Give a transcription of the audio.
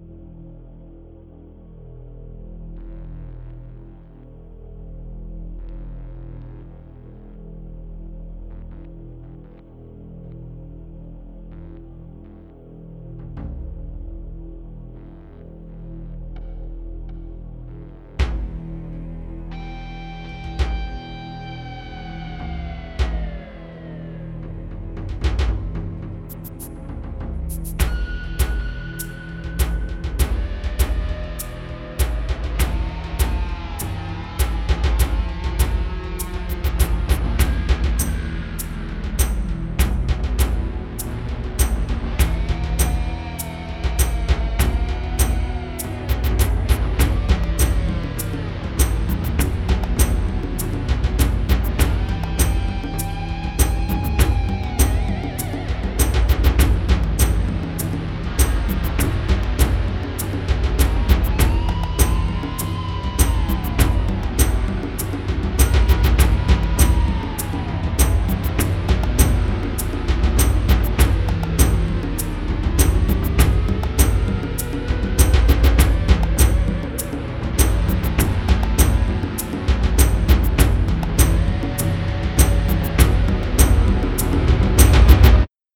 you